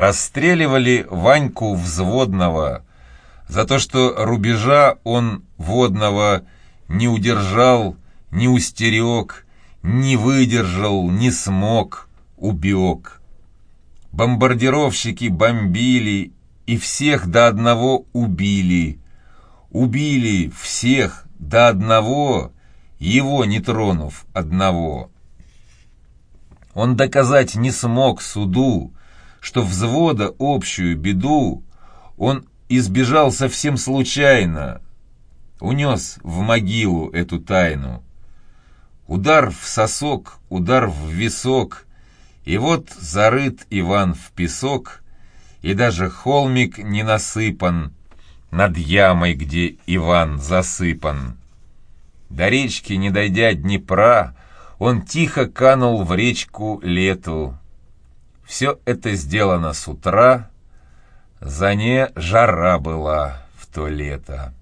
расстреливали Ваньку Взводного за то, что рубежа он водного не удержал, не устерег, не выдержал, не смог, убег. Бомбардировщики бомбили и всех до одного убили. Убили всех до одного, его не тронув одного. Он доказать не смог суду, что взвода общую беду он избежал совсем случайно, унес в могилу эту тайну. Удар в сосок, удар в висок, и вот зарыт Иван в песок, и даже холмик не насыпан над ямой, где Иван засыпан. До речки, не дойдя Днепра, он тихо канул в речку лету. Все это сделано с утра, за не жара была в то лето.